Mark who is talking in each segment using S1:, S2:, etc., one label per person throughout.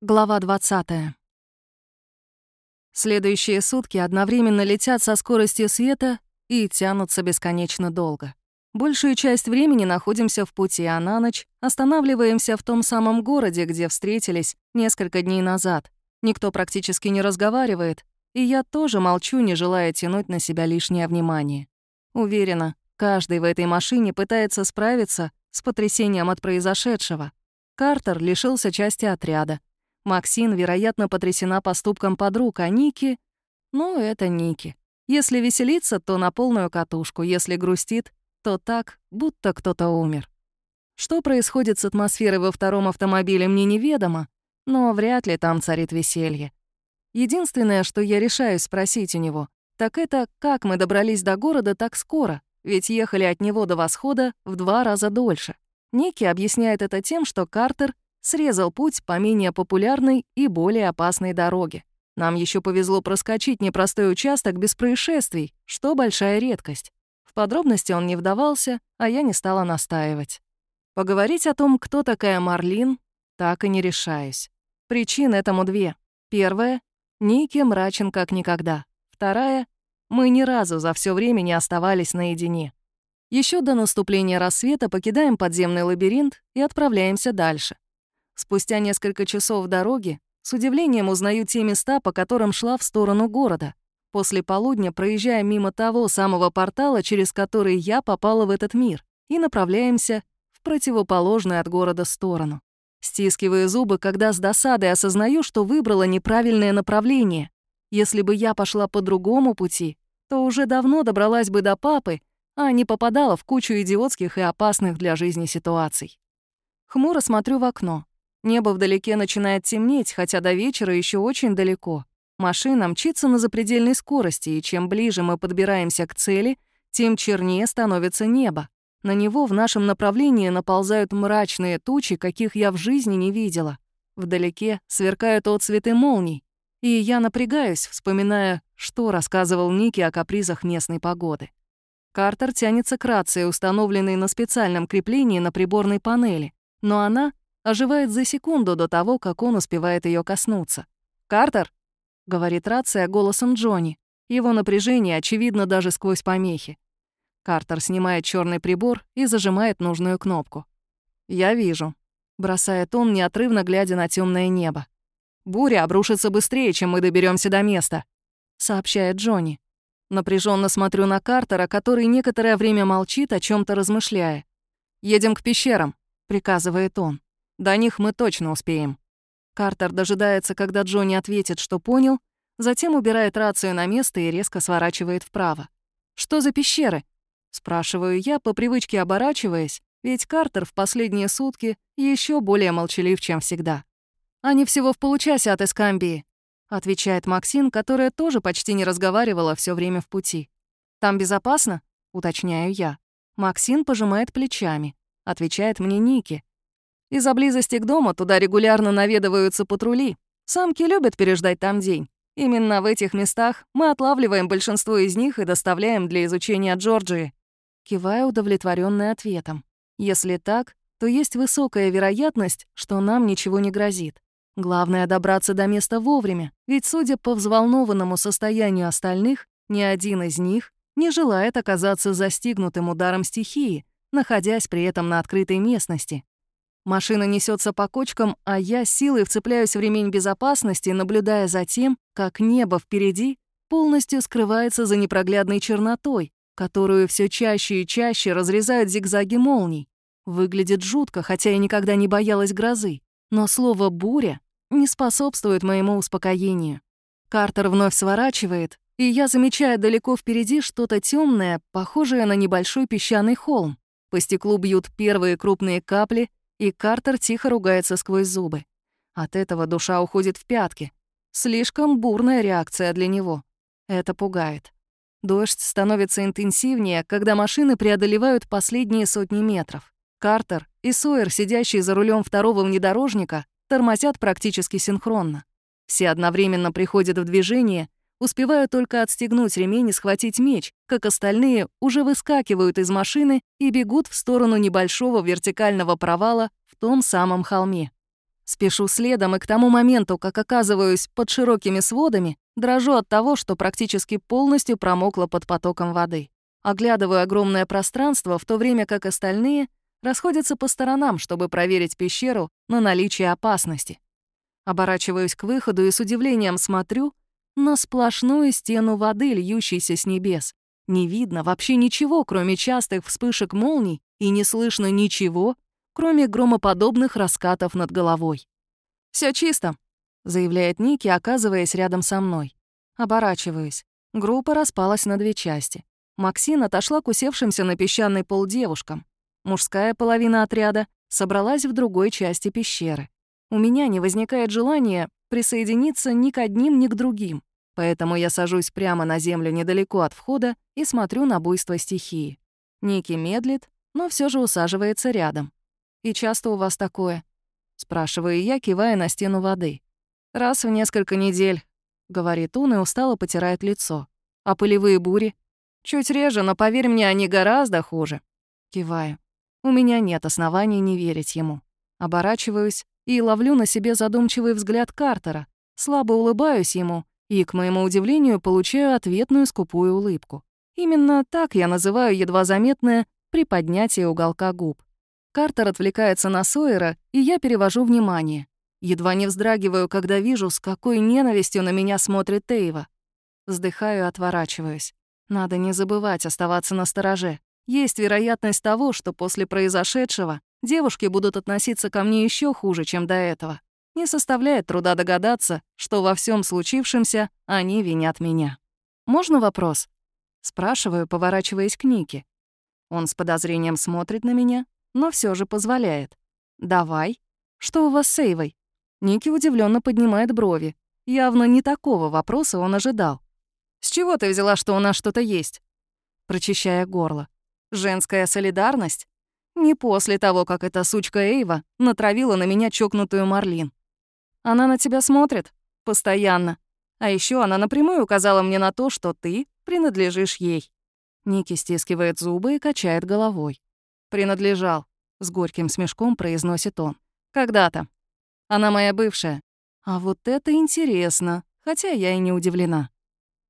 S1: Глава 20. Следующие сутки одновременно летят со скоростью света и тянутся бесконечно долго. Большую часть времени находимся в пути, а на ночь останавливаемся в том самом городе, где встретились несколько дней назад. Никто практически не разговаривает, и я тоже молчу, не желая тянуть на себя лишнее внимание. Уверена, каждый в этой машине пытается справиться с потрясением от произошедшего. Картер лишился части отряда, Максин, вероятно, потрясена поступком подруг, а Ники... Ну, это Ники. Если веселится, то на полную катушку, если грустит, то так, будто кто-то умер. Что происходит с атмосферой во втором автомобиле, мне неведомо, но вряд ли там царит веселье. Единственное, что я решаюсь спросить у него, так это, как мы добрались до города так скоро, ведь ехали от него до восхода в два раза дольше. Ники объясняет это тем, что Картер срезал путь по менее популярной и более опасной дороге. Нам еще повезло проскочить непростой участок без происшествий, что большая редкость. В подробности он не вдавался, а я не стала настаивать. Поговорить о том, кто такая Марлин, так и не решаюсь. Причин этому две. Первая — Ники мрачен как никогда. Вторая — мы ни разу за все время не оставались наедине. Еще до наступления рассвета покидаем подземный лабиринт и отправляемся дальше. Спустя несколько часов дороги с удивлением узнаю те места, по которым шла в сторону города. После полудня проезжая мимо того самого портала, через который я попала в этот мир, и направляемся в противоположную от города сторону. Стискиваю зубы, когда с досадой осознаю, что выбрала неправильное направление. Если бы я пошла по другому пути, то уже давно добралась бы до папы, а не попадала в кучу идиотских и опасных для жизни ситуаций. Хмуро смотрю в окно. Небо вдалеке начинает темнеть, хотя до вечера еще очень далеко. Машина мчится на запредельной скорости, и чем ближе мы подбираемся к цели, тем чернее становится небо. На него в нашем направлении наползают мрачные тучи, каких я в жизни не видела. Вдалеке сверкают отцветы молний, и я напрягаюсь, вспоминая, что рассказывал Ники о капризах местной погоды. Картер тянется к рации, установленной на специальном креплении на приборной панели, но она оживает за секунду до того, как он успевает ее коснуться. «Картер!» — говорит рация голосом Джонни. Его напряжение очевидно даже сквозь помехи. Картер снимает черный прибор и зажимает нужную кнопку. «Я вижу», — бросает он, неотрывно глядя на темное небо. «Буря обрушится быстрее, чем мы доберемся до места», — сообщает Джонни. Напряженно смотрю на Картера, который некоторое время молчит, о чем то размышляя. «Едем к пещерам», — приказывает он. До них мы точно успеем». Картер дожидается, когда Джонни ответит, что понял, затем убирает рацию на место и резко сворачивает вправо. «Что за пещеры?» — спрашиваю я, по привычке оборачиваясь, ведь Картер в последние сутки еще более молчалив, чем всегда. «Они всего в получасе от Эскамбии», — отвечает Максин, которая тоже почти не разговаривала все время в пути. «Там безопасно?» — уточняю я. Максин пожимает плечами. Отвечает мне Ники. Из-за близости к дому туда регулярно наведываются патрули. Самки любят переждать там день. Именно в этих местах мы отлавливаем большинство из них и доставляем для изучения Джорджии. Кивая удовлетворенный ответом. Если так, то есть высокая вероятность, что нам ничего не грозит. Главное — добраться до места вовремя, ведь, судя по взволнованному состоянию остальных, ни один из них не желает оказаться застигнутым ударом стихии, находясь при этом на открытой местности. Машина несется по кочкам, а я силой вцепляюсь в ремень безопасности, наблюдая за тем, как небо впереди полностью скрывается за непроглядной чернотой, которую все чаще и чаще разрезают зигзаги молний. Выглядит жутко, хотя я никогда не боялась грозы. Но слово «буря» не способствует моему успокоению. Картер вновь сворачивает, и я замечаю далеко впереди что-то темное, похожее на небольшой песчаный холм. По стеклу бьют первые крупные капли, и Картер тихо ругается сквозь зубы. От этого душа уходит в пятки. Слишком бурная реакция для него. Это пугает. Дождь становится интенсивнее, когда машины преодолевают последние сотни метров. Картер и Сойер, сидящие за рулем второго внедорожника, тормозят практически синхронно. Все одновременно приходят в движение, успевая только отстегнуть ремень и схватить меч, как остальные уже выскакивают из машины и бегут в сторону небольшого вертикального провала в том самом холме. Спешу следом, и к тому моменту, как оказываюсь под широкими сводами, дрожу от того, что практически полностью промокла под потоком воды. Оглядываю огромное пространство, в то время как остальные расходятся по сторонам, чтобы проверить пещеру на наличие опасности. Оборачиваюсь к выходу и с удивлением смотрю на сплошную стену воды, льющейся с небес. Не видно вообще ничего, кроме частых вспышек молний, и не слышно ничего, кроме громоподобных раскатов над головой. Все чисто», — заявляет Ники, оказываясь рядом со мной. Оборачиваюсь. Группа распалась на две части. Максин отошла к усевшимся на песчаный пол девушкам. Мужская половина отряда собралась в другой части пещеры. У меня не возникает желания присоединиться ни к одним, ни к другим, поэтому я сажусь прямо на землю недалеко от входа и смотрю на буйство стихии. Ники медлит, но все же усаживается рядом. «И часто у вас такое?» — спрашиваю я, кивая на стену воды. «Раз в несколько недель», — говорит он и устало потирает лицо. «А пылевые бури?» «Чуть реже, но поверь мне, они гораздо хуже». Киваю. У меня нет оснований не верить ему. Оборачиваюсь и ловлю на себе задумчивый взгляд Картера, слабо улыбаюсь ему и, к моему удивлению, получаю ответную скупую улыбку. Именно так я называю едва заметное приподнятие уголка губ. Картер отвлекается на Сойера, и я перевожу внимание. Едва не вздрагиваю, когда вижу, с какой ненавистью на меня смотрит Тейва. Вздыхаю и отворачиваюсь. Надо не забывать оставаться на стороже. Есть вероятность того, что после произошедшего девушки будут относиться ко мне еще хуже, чем до этого. Не составляет труда догадаться, что во всем случившемся они винят меня. «Можно вопрос?» Спрашиваю, поворачиваясь к Нике. Он с подозрением смотрит на меня, но все же позволяет. «Давай. Что у вас с Эйвой?» Ники удивленно поднимает брови. Явно не такого вопроса он ожидал. «С чего ты взяла, что у нас что-то есть?» Прочищая горло. «Женская солидарность?» Не после того, как эта сучка Эйва натравила на меня чокнутую Марлин. Она на тебя смотрит? Постоянно. А еще она напрямую указала мне на то, что ты принадлежишь ей. Ники стискивает зубы и качает головой. «Принадлежал», — с горьким смешком произносит он. «Когда-то. Она моя бывшая. А вот это интересно, хотя я и не удивлена.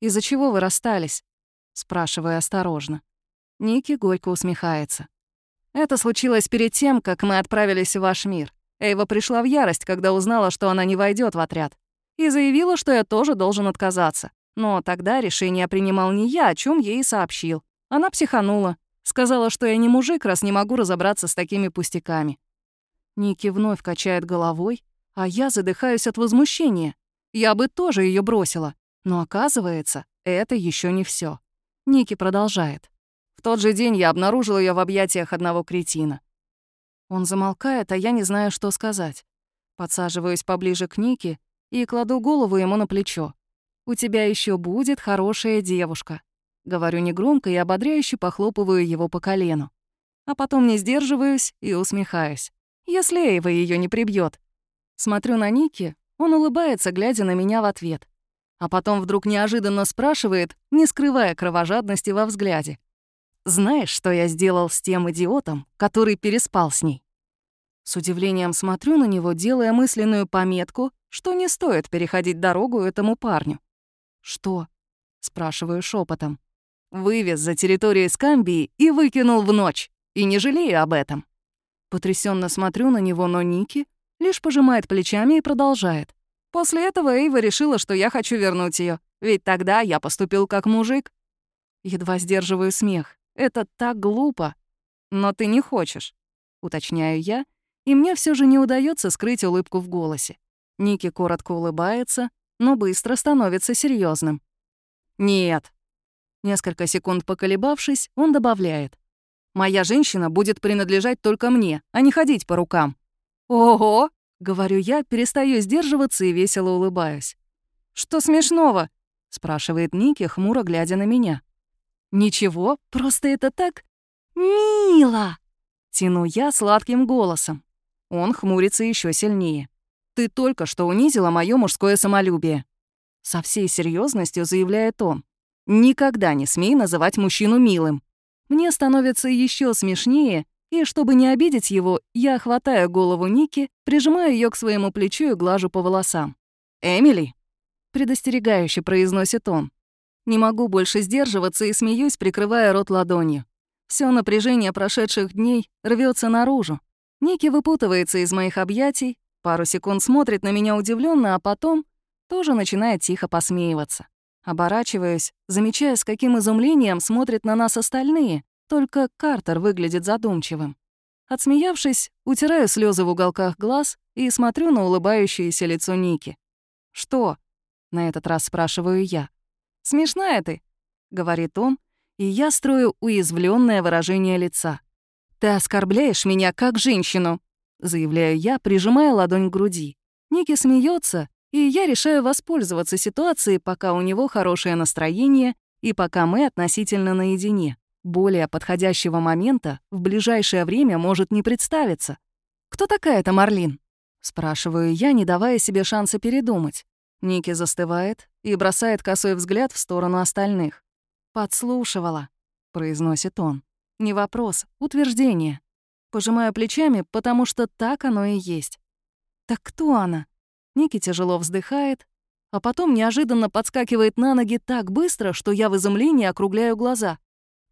S1: Из-за чего вы расстались?» — спрашиваю осторожно. Ники горько усмехается. «Это случилось перед тем, как мы отправились в ваш мир. Эйва пришла в ярость, когда узнала, что она не войдет в отряд, и заявила, что я тоже должен отказаться. Но тогда решение принимал не я, о чем ей и сообщил. Она психанула. Сказала, что я не мужик, раз не могу разобраться с такими пустяками. Ники вновь качает головой, а я задыхаюсь от возмущения. Я бы тоже ее бросила. Но оказывается, это еще не все. Ники продолжает. В тот же день я обнаружил ее в объятиях одного кретина. Он замолкает, а я не знаю, что сказать. Подсаживаюсь поближе к Нике и кладу голову ему на плечо. «У тебя еще будет хорошая девушка», — говорю негромко и ободряюще похлопываю его по колену. А потом не сдерживаюсь и усмехаюсь. Если Эйва ее не прибьет. Смотрю на Ники, он улыбается, глядя на меня в ответ. А потом вдруг неожиданно спрашивает, не скрывая кровожадности во взгляде. «Знаешь, что я сделал с тем идиотом, который переспал с ней?» С удивлением смотрю на него, делая мысленную пометку, что не стоит переходить дорогу этому парню. «Что?» — спрашиваю шепотом. «Вывез за территорию Скамбии и выкинул в ночь. И не жалею об этом». Потрясенно смотрю на него, но Ники лишь пожимает плечами и продолжает. После этого Эйва решила, что я хочу вернуть ее, ведь тогда я поступил как мужик. Едва сдерживаю смех. Это так глупо. Но ты не хочешь, уточняю я, и мне все же не удается скрыть улыбку в голосе. Ники коротко улыбается, но быстро становится серьезным. «Нет». Несколько секунд поколебавшись, он добавляет. «Моя женщина будет принадлежать только мне, а не ходить по рукам». «Ого!» — говорю я, перестаю сдерживаться и весело улыбаюсь. «Что смешного?» — спрашивает Ники, хмуро глядя на меня. «Ничего, просто это так мило!» — тяну я сладким голосом. Он хмурится еще сильнее. Ты только что унизила мое мужское самолюбие». Со всей серьезностью заявляет он. «Никогда не смей называть мужчину милым». Мне становится еще смешнее, И чтобы не обидеть его, я хватаю голову Ники, прижимаю ее к своему плечу и глажу по волосам. «Эмили!» — предостерегающе произносит он. Не могу больше сдерживаться и смеюсь, прикрывая рот ладонью. Все напряжение прошедших дней рвется наружу. Ники выпутывается из моих объятий, пару секунд смотрит на меня удивленно, а потом тоже начинает тихо посмеиваться. Оборачиваюсь, замечая, с каким изумлением смотрят на нас остальные, только Картер выглядит задумчивым. Отсмеявшись, утираю слезы в уголках глаз и смотрю на улыбающееся лицо Ники. «Что?» — на этот раз спрашиваю я. «Смешная ты», — говорит он, и я строю уязвленное выражение лица. «Ты оскорбляешь меня как женщину», — заявляю я, прижимая ладонь к груди. Ники смеется, и я решаю воспользоваться ситуацией, пока у него хорошее настроение и пока мы относительно наедине. Более подходящего момента в ближайшее время может не представиться. «Кто такая эта Марлин?» — спрашиваю я, не давая себе шанса передумать. Ники застывает и бросает косой взгляд в сторону остальных. «Подслушивала», — произносит он. «Не вопрос, утверждение. Пожимаю плечами, потому что так оно и есть». «Так кто она?» Ники тяжело вздыхает, а потом неожиданно подскакивает на ноги так быстро, что я в изумлении округляю глаза.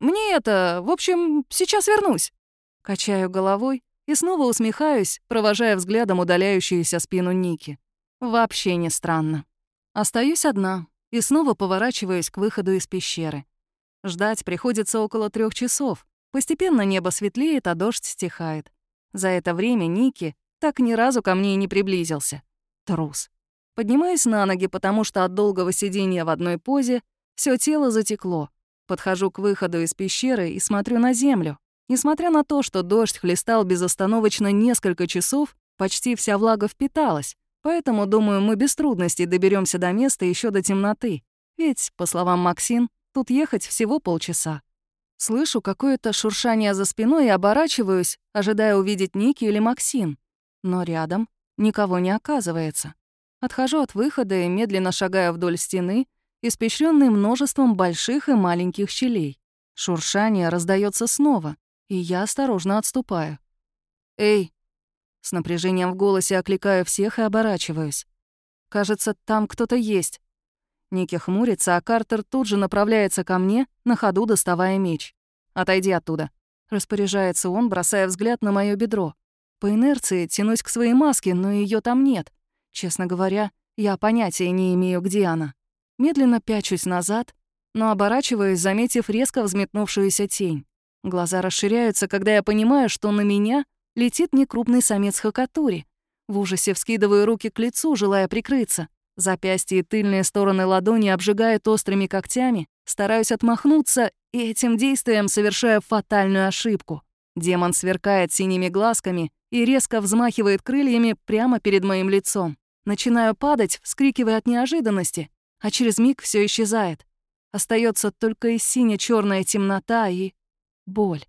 S1: Мне это, в общем, сейчас вернусь». Качаю головой и снова усмехаюсь, провожая взглядом удаляющуюся спину Ники. Вообще не странно. Остаюсь одна и снова поворачиваюсь к выходу из пещеры. Ждать приходится около трех часов. Постепенно небо светлеет, а дождь стихает. За это время Ники так ни разу ко мне и не приблизился. Трус. Поднимаюсь на ноги, потому что от долгого сидения в одной позе все тело затекло. Подхожу к выходу из пещеры и смотрю на землю. Несмотря на то, что дождь хлестал безостановочно несколько часов, почти вся влага впиталась. Поэтому, думаю, мы без трудностей доберемся до места еще до темноты. Ведь, по словам Максин, тут ехать всего полчаса. Слышу какое-то шуршание за спиной и оборачиваюсь, ожидая увидеть Ники или Максин. Но рядом никого не оказывается. Отхожу от выхода и медленно шагаю вдоль стены, испещренный множеством больших и маленьких щелей. Шуршание раздается снова, и я осторожно отступаю. «Эй!» С напряжением в голосе окликаю всех и оборачиваюсь. Кажется, там кто-то есть. Ники хмурится, а Картер тут же направляется ко мне, на ходу доставая меч. «Отойди оттуда», — распоряжается он, бросая взгляд на моё бедро. По инерции тянусь к своей маске, но ее там нет. Честно говоря, я понятия не имею, где она. Медленно пячусь назад, но оборачиваюсь, заметив резко взметнувшуюся тень. Глаза расширяются, когда я понимаю, что на меня летит некрупный самец хакатури. В ужасе вскидываю руки к лицу, желая прикрыться. Запястья и тыльные стороны ладони обжигают острыми когтями, стараюсь отмахнуться и этим действием совершаю фатальную ошибку. Демон сверкает синими глазками и резко взмахивает крыльями прямо перед моим лицом. Начинаю падать, вскрикивая от неожиданности а через миг все исчезает. Остается только и сине черная темнота и боль.